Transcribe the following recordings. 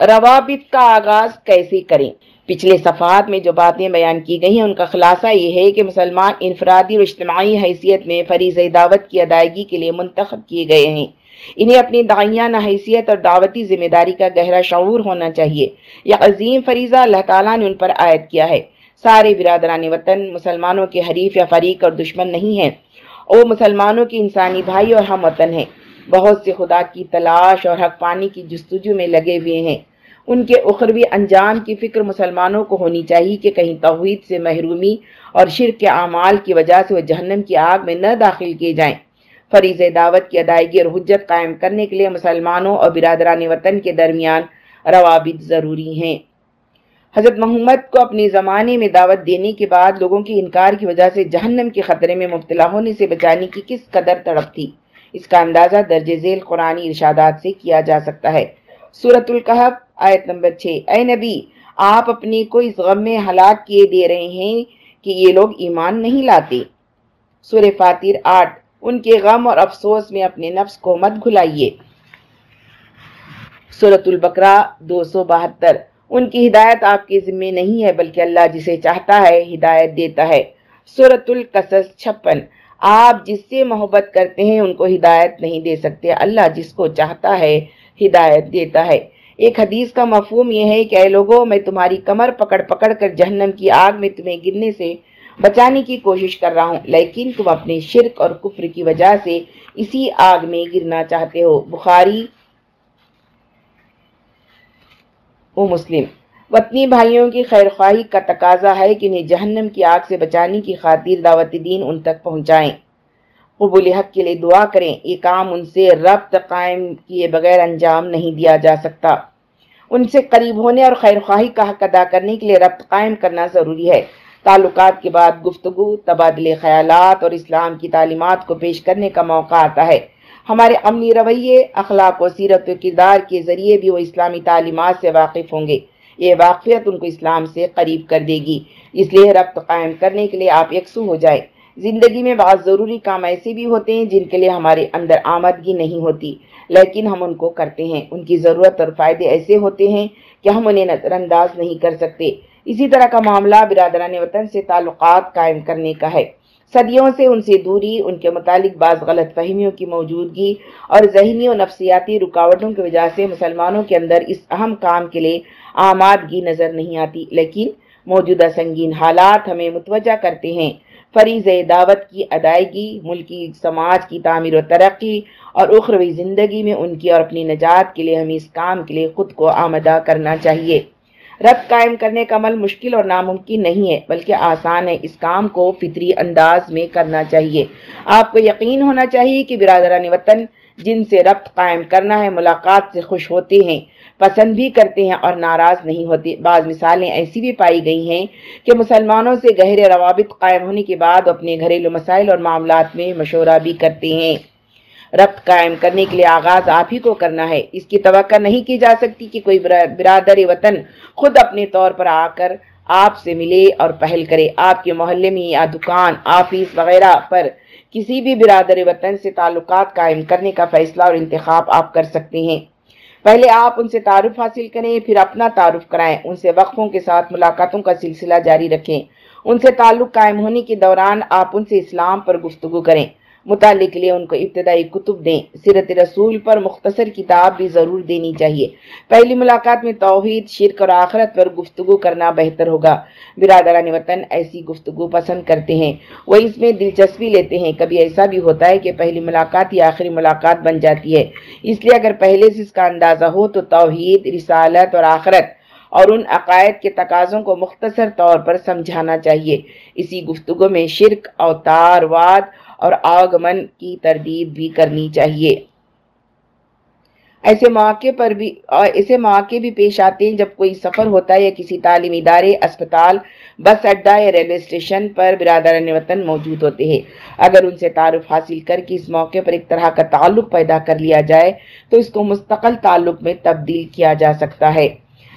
روابط کا آغاز کیسے کریں؟ پچھلے صفحات میں جو باتیں بیان کی گئی ہیں ان کا خلاصہ یہ ہے کہ مسلمان انفرادی اور اجتماعی حیثیت میں فریض دعوت کی ادائیگی کے لیے منتخب کیے گئے ہیں۔ انہیں اپنی دائیانہ حیثیت اور دعوتی ذمہ داری کا گہرا شعور ہونا چاہیے۔ یہ عظیم فریضہ اللہ تعالیٰ نے ان پر عائد کیا ہے۔ سارے برادران وطن، مسلمانوں کے حریف یا فریق اور دشمن نہیں ہیں۔ وہ مسلمانوں کی انسانی بھائی اور ہم وطن ہیں۔ بہت سے خدا کی تلاش اور حق پانی کی جستجو میں لگے ہوئے ہیں۔ ان کے اخروی انجام کی فکر مسلمانوں کو ہونی چاہیے کہ کہیں توحید سے محرومی اور شرک کے اعمال کی وجہ سے وہ جہنم کی آگ میں نہ داخل کیے جائیں۔ فریض دعوت کی ادائیگی اور حجت قائم کرنے کے لیے مسلمانوں اور برادران وطن کے درمیان روابط ضروری ہیں۔ حضرت محمد کو اپنے زمانے میں دعوت دینے کے بعد لوگوں کی انکار کی وجہ سے جہنم کے خطرے میں مبتلا ہونے سے بچانے کی کس قدر تڑپ تھی؟ اس کا اندازہ درج ذیل قرآنی ارشادات سے کیا جا سکتا ہے۔ سورة القحب آیت نمبر 6 اے نبی، آپ اپنے کو اس غم میں ہلاک کیے دے رہے ہیں کہ یہ لوگ ایمان نہیں لاتے؟ سورہ فاتر آٹھ۔ ان کے غم اور افسوس میں اپنے نفس کو مت گھلائیے سورة البقرہ، دو سو بہتر۔ ان کی ہدایت آپ کے ذمہ نہیں ہے، بلکہ اللہ جسے چاہتا ہے ہدایت دیتا ہے۔ سورة القصص، چھپن۔ آپ جس سے محبت کرتے ہیں، ان کو ہدایت نہیں دے سکتے۔ اللہ جس کو چاہتا ہے ہدایت دیتا ہے۔ ایک حدیث کا مفہوم یہ ہے کہ اے لوگوں، میں تمہاری کمر پکڑ پکڑ کر جہنم کی آگ میں تمہیں گرنے سے بچانے کی کوشش کر رہا ہوں، لیکن تم اپنے شرک اور کفر کی وجہ سے اسی آگ میں گرنا چاہتے ہو۔ بخاری و مسلم۔ وطنی بھائیوں کی خیر خواہی کا تقاضا ہے کہ انہیں جہنم کی آگ سے بچانے کی خاطر دعوت دین ان تک پہنچائیں۔ قبول حق کے لیے دعا کریں۔ یہ کام ان سے ربط قائم کیے بغیر انجام نہیں دیا جا سکتا۔ ان سے قریب ہونے اور خیر خواہی کا حق ادا کرنے کے لیے ربط قائم کرنا ضروری ہے۔ تعلقات کے بعد گفتگو، تبادلے خیالات اور اسلام کی تعلیمات کو پیش کرنے کا موقع آتا ہے۔ ہمارے امنی رویے، اخلاق و سیرت و کردار کے ذریعے بھی وہ اسلامی تعلیمات سے واقف ہوں گے۔ یہ واقفیت ان کو اسلام سے قریب کر دے گی۔ اس لیے ربط قائم کرنے کے لیے آپ یکسو ہو جائے زندگی میں بعض ضروری کام ایسے بھی ہوتے ہیں جن کے لیے ہمارے اندر آمدگی نہیں ہوتی، لیکن ہم ان کو کرتے ہیں۔ ان کی ضرورت اور فائدے ایسے ہوتے ہیں کہ ہم انہیں نظر انداز نہیں کر سکتے۔ اسی طرح کا معاملہ برادران وطن سے تعلقات قائم کرنے کا ہے۔ صدیوں سے ان سے دوری، ان کے متعلق بعض غلط فہمیوں کی موجودگی اور ذہنی و نفسیاتی رکاوٹوں کی وجہ سے مسلمانوں کے اندر اس اہم کام کے لیے آمادگی نظر نہیں آتی۔ لیکن موجودہ سنگین حالات ہمیں متوجہ کرتے ہیں۔ فریض دعوت کی ادائیگی، ملکی سماج کی تعمیر و ترقی اور اخروی زندگی میں ان کی اور اپنی نجات کے لیے ہمیں اس کام کے لیے خود کو آمدہ کرنا چاہیے۔ رب قائم کرنے کا عمل مشکل اور ناممکن نہیں ہے، بلکہ آسان ہے۔ اس کام کو فطری انداز میں کرنا چاہیے۔ آپ کو یقین ہونا چاہیے کہ برادران وطن جن سے ربط قائم کرنا ہے، ملاقات سے خوش ہوتے ہیں۔ پسند بھی کرتے ہیں اور ناراض نہیں ہوتے۔ بعض مثالیں ایسی بھی پائی گئی ہیں کہ مسلمانوں سے گہرے روابط قائم ہونے کے بعد اپنے گھریلو مسائل اور معاملات میں مشورہ بھی کرتے ہیں۔ ربط قائم کرنے کے لیے آغاز آپ ہی کو کرنا ہے۔ اس کی توقع نہیں کی جا سکتی کہ کوئی برادر وطن خود اپنے طور پر آ کر آپ سے ملے اور پہل کرے۔ آپ کے محلے میں یا دکان، آفس وغیرہ پر کسی بھی برادر وطن سے تعلقات قائم کرنے کا فیصلہ اور انتخاب آپ کر سکتے ہیں۔ پہلے آپ ان سے تعارف حاصل کریں، پھر اپنا تعارف کرائیں۔ ان سے وقفوں کے ساتھ ملاقاتوں کا سلسلہ جاری رکھیں۔ ان سے تعلق قائم ہونے کے دوران آپ ان سے اسلام پر گفتگو کریں۔ متعلق لیے ان کو ابتدائی کتب دیں۔ سیرت رسول پر مختصر کتاب بھی ضرور دینی چاہیے۔ پہلی ملاقات میں توحید، شرک اور آخرت پر گفتگو کرنا بہتر ہوگا۔ برادران وطن ایسی گفتگو پسند کرتے ہیں۔ وہ اس میں دلچسپی لیتے ہیں۔ کبھی ایسا بھی ہوتا ہے کہ پہلی ملاقات یا آخری ملاقات بن جاتی ہے۔ اس لیے اگر پہلے سے اس کا اندازہ ہو تو توحید، رسالت اور آخرت اور ان عقائد کے تقاضوں کو مختصر طور پر سمجھانا چاہیے۔ اسی گفتگو میں شرک، اوتار واد اور آگمن کی تردید بھی کرنی چاہیے۔ ایسے مواقع پر بھی ایسے مواقع بھی پیش آتے ہیں جب کوئی سفر ہوتا ہے یا کسی تعلیمی ادارے، اسپتال، بس اڈا یا ریلوے اسٹیشن پر برادران وطن موجود ہوتے ہیں۔ اگر ان سے تعارف حاصل کر کے اس موقع پر ایک طرح کا تعلق پیدا کر لیا جائے، تو اس کو مستقل تعلق میں تبدیل کیا جا سکتا ہے۔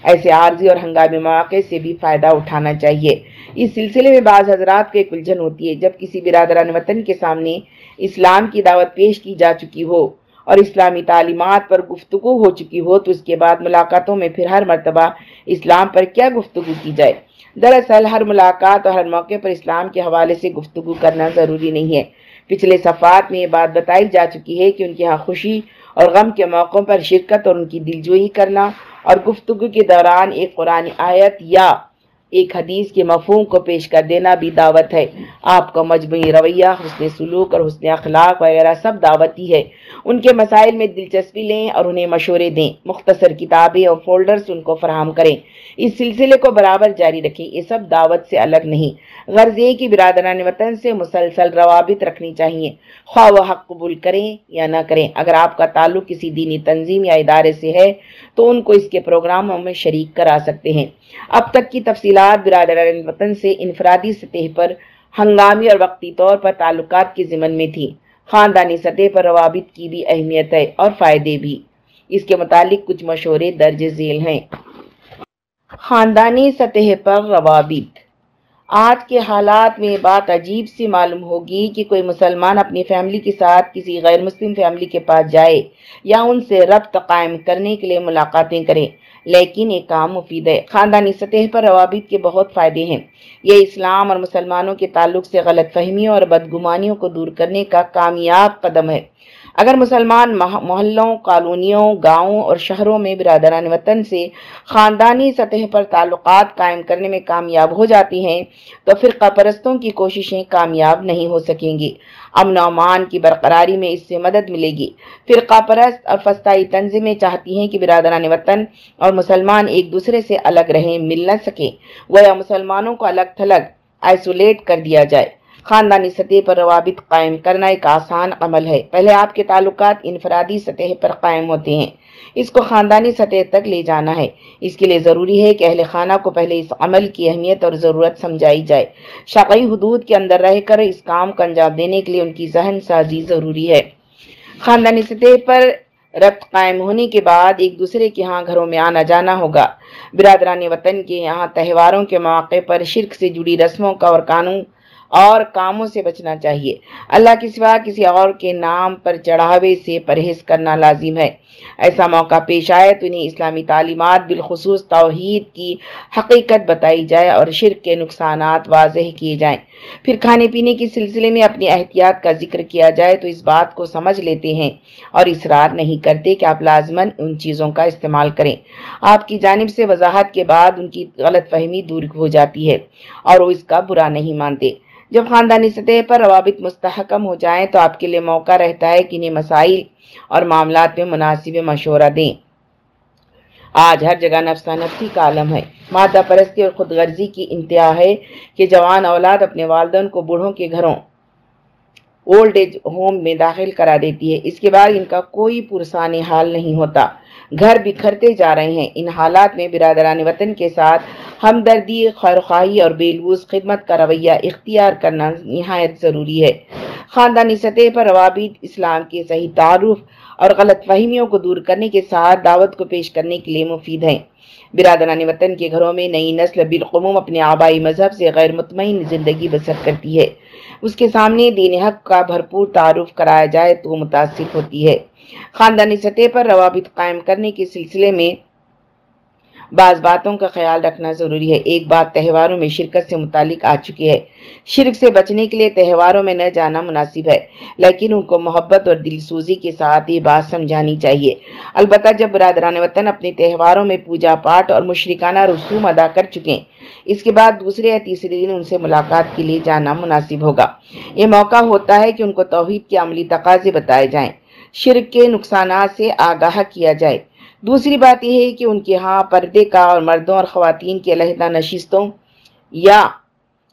ایسے عارضی اور ہنگامی مواقع سے بھی فائدہ اٹھانا چاہیے۔ اس سلسلے میں بعض حضرات کو ایک الجھن ہوتی ہے جب کسی برادران وطن کے سامنے اسلام کی دعوت پیش کی جا چکی ہو اور اسلامی تعلیمات پر گفتگو ہو چکی ہو تو اس کے بعد ملاقاتوں میں پھر ہر مرتبہ اسلام پر کیا گفتگو کی جائے؟ دراصل ہر ملاقات اور ہر موقع پر اسلام کے حوالے سے گفتگو کرنا ضروری نہیں ہے۔ پچھلے صفحات میں یہ بات بتائی جا چکی ہے کہ ان کے ہاں خوشی اور غم کے موقعوں پر شرکت اور ان کی دلجوئی کرنا اور گفتگو کے دوران ایک قرآن آیت یا ایک حدیث کے مفہوم کو پیش کر دینا بھی دعوت ہے۔ آپ کا مجموعی رویہ، حسن سلوک اور حسن اخلاق وغیرہ سب دعوتی ہے۔ ان کے مسائل میں دلچسپی لیں اور انہیں مشورے دیں۔ مختصر کتابیں اور فولڈرز ان کو فراہم کریں۔ اس سلسلے کو برابر جاری رکھیں۔ یہ سب دعوت سے الگ نہیں۔ غرض یہ کہ برادران وطن سے مسلسل روابط رکھنی چاہیے۔ خواہ وہ حق قبول کریں یا نہ کریں، اگر آپ کا تعلق کسی دینی تنظیم یا ادارے سے ہے، تو ان کو اس کے پروگراموں میں شریک کرا سکتے ہیں۔ اب تک کی تفصیلات برادران وطن سے انفرادی سطح پر ہنگامی اور وقتی طور پر تعلقات کی ضمن میں تھی۔ خاندانی سطح پر روابط کی بھی اہمیت ہے اور فائدے بھی۔ اس کے متعلق کچھ مشورے درج ذیل ہیں۔ خاندانی سطح پر روابط۔ آج کے حالات میں بات عجیب سی معلوم ہوگی کہ کوئی مسلمان اپنی فیملی کے ساتھ کسی غیر مسلم فیملی کے پاس جائے یا ان سے ربط قائم کرنے کے لیے ملاقاتیں کریں لیکن یہ کام مفید ہے۔ خاندانی سطح پر روابط کے بہت فائدے ہیں۔ یہ اسلام اور مسلمانوں کے تعلق سے غلط فہمیوں اور بدگمانیوں کو دور کرنے کا کامیاب قدم ہے۔ اگر مسلمان محلوں، کالونیوں، گاؤں اور شہروں میں برادران وطن سے خاندانی سطح پر تعلقات قائم کرنے میں کامیاب ہو جاتی ہیں، تو فرقہ پرستوں کی کوششیں کامیاب نہیں ہو سکیں گی۔ امن و امان کی برقراری میں اس سے مدد ملے گی۔ فرقہ پرست اور فستائی تنظیمیں چاہتی ہیں کہ برادران وطن اور مسلمان ایک دوسرے سے الگ رہیں، مل نہ سکیں۔ گویا مسلمانوں کو الگ تھلگ، آئسولیٹ کر دیا جائے۔ خاندانی سطح پر روابط قائم کرنا ایک آسان عمل ہے۔ پہلے آپ کے تعلقات انفرادی سطح پر قائم ہوتے ہیں۔ اس کو خاندانی سطح تک لے جانا ہے۔ اس کے لیے ضروری ہے کہ اہل خانہ کو پہلے اس عمل کی اہمیت اور ضرورت سمجھائی جائے۔ شقی حدود کے اندر رہ کر اس کام کو انجام دینے کے لیے ان کی ذہن سازی ضروری ہے۔ خاندانی سطح پر ربط قائم ہونے کے بعد ایک دوسرے کے ہاں گھروں میں آنا جانا ہوگا۔ برادران وطن کے یہاں تہواروں کے مواقع پر شرک سے جڑی رسموں کا اور قانون اور کاموں سے بچنا چاہیے۔ اللہ کے سوا کسی اور کے نام پر چڑھاوے سے پرہیز کرنا لازم ہے۔ ایسا موقع پیش آئے تو انہیں اسلامی تعلیمات بالخصوص توحید کی حقیقت بتائی جائے اور شرک کے نقصانات واضح کیے جائیں۔ پھر کھانے پینے کے سلسلے میں اپنی احتیاط کا ذکر کیا جائے تو اس بات کو سمجھ لیتے ہیں اور اصرار نہیں کرتے کہ آپ لازمن ان چیزوں کا استعمال کریں۔ آپ کی جانب سے وضاحت کے بعد ان کی غلط فہمی دور ہو جاتی ہے اور وہ اس کا برا نہیں مانتے۔ جب خاندانی سطح پر روابط مستحکم ہو جائیں تو آپ کے لیے موقع رہتا ہے کہ انہیں مسائل اور معاملات میں مناسب مشورہ دیں۔ آج ہر جگہ نفسا نفسی کا عالم ہے۔ مادہ پرستی اور خود غرضی کی انتہا ہے کہ جوان اولاد اپنے والدین کو بوڑھوں کے گھروں اولڈ ایج ہوم میں داخل کرا دیتی ہے۔ اس کے بعد ان کا کوئی پرسان حال نہیں ہوتا۔ گھر بکھرتے جا رہے ہیں۔ ان حالات میں برادران وطن کے ساتھ ہمدردی خیرخواہی اور بیلوز خدمت کا رویہ اختیار کرنا نہایت ضروری ہے۔ خاندانی سطح پر روابط، اسلام کے صحیح تعارف اور غلط فہمیوں کو دور کرنے کے ساتھ دعوت کو پیش کرنے کے لیے مفید ہیں۔ برادران وطن کے گھروں میں نئی نسل بالقموم اپنے آبائی مذہب سے غیر مطمئن زندگی بسر کرتی ہے۔ اس کے سامنے دین حق کا بھرپور تعارف کرایا جائے تو متاثر ہوتی ہے۔ خاندانی سطح پر روابط قائم کرنے کے سلسلے میں بعض باتوں کا خیال رکھنا ضروری ہے۔ ایک بات، تہواروں میں شرکت سے متعلق آ چکی ہے۔ شرک سے بچنے کے لیے تہواروں میں نہ جانا مناسب ہے، لیکن ان کو محبت اور دل سوزی کے ساتھ یہ بات سمجھانی چاہیے۔ البتہ جب برادران وطن اپنے تہواروں میں پوجا پاٹ اور مشرکانہ رسوم ادا کر چکے، اس کے بعد دوسرے یا تیسرے دن ان سے ملاقات کے لیے جانا مناسب ہوگا۔ یہ موقع ہوتا ہے کہ ان کو توحید کے عملی تقاضے بتائے جائیں۔ شرک کے نقصانات سے آگاہ کیا جائے۔ دوسری بات یہ ہے کہ ان کے ہاں پردے کا اور مردوں اور خواتین کے علیحدہ نشستوں یا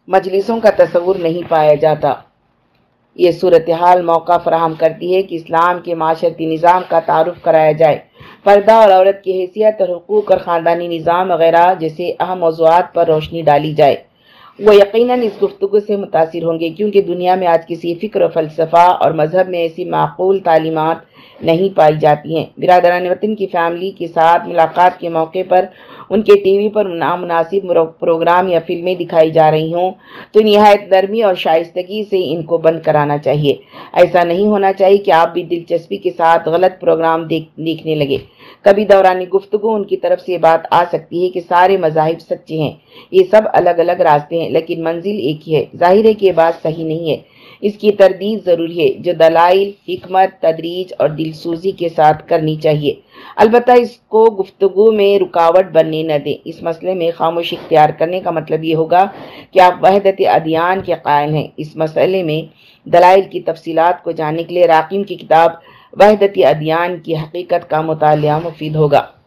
مجلسوں کا تصور نہیں پایا جاتا۔ یہ صورتحال موقع فراہم کرتی ہے کہ اسلام کے معاشرتی نظام کا تعارف کرایا جائے۔ پردہ اور عورت کی حیثیت اور حقوق اور خاندانی نظام وغیرہ جیسے اہم موضوعات پر روشنی ڈالی جائے۔ وہ یقیناً اس گفتگو سے متاثر ہوں گے کیونکہ دنیا میں آج کسی فکر و فلسفہ اور مذہب میں ایسی معقول تعلیمات نہیں پائی جاتی ہیں۔ برادران وطن کی فیملی کے ساتھ ملاقات کے موقع پر ان کے ٹی وی پر نامناسب پروگرام یا فلمیں دکھائی جا رہی ہوں۔ تو نہایت نرمی اور شائستگی سے ان کو بند کرانا چاہیے۔ ایسا نہیں ہونا چاہیے کہ آپ بھی دلچسپی کے ساتھ غلط پروگرام دیکھنے لگے۔ کبھی دورانی گفتگو ان کی طرف سے یہ بات آ سکتی ہے کہ سارے مذاہب سچے ہیں۔ یہ سب الگ الگ راستے ہیں، لیکن منزل ایک ہی ہے۔ ظاہر ہے کہ یہ بات صحیح نہیں ہے۔ اس کی تردید ضروری ہے، جو دلائل، حکمت، تدریج اور دل سوزی کے ساتھ کرنی چاہیے۔ البتہ اس کو گفتگو میں رکاوٹ بننے نہ دیں۔ اس مسئلے میں خاموش اختیار کرنے کا مطلب یہ ہوگا کہ آپ وحدت ادیان کے قائل ہیں۔ اس مسئلے میں دلائل کی تفصیلات کو جاننے کے لیے راقیم کی کتاب وحدت ادیان کی حقیقت کا مطالعہ مفید ہوگا۔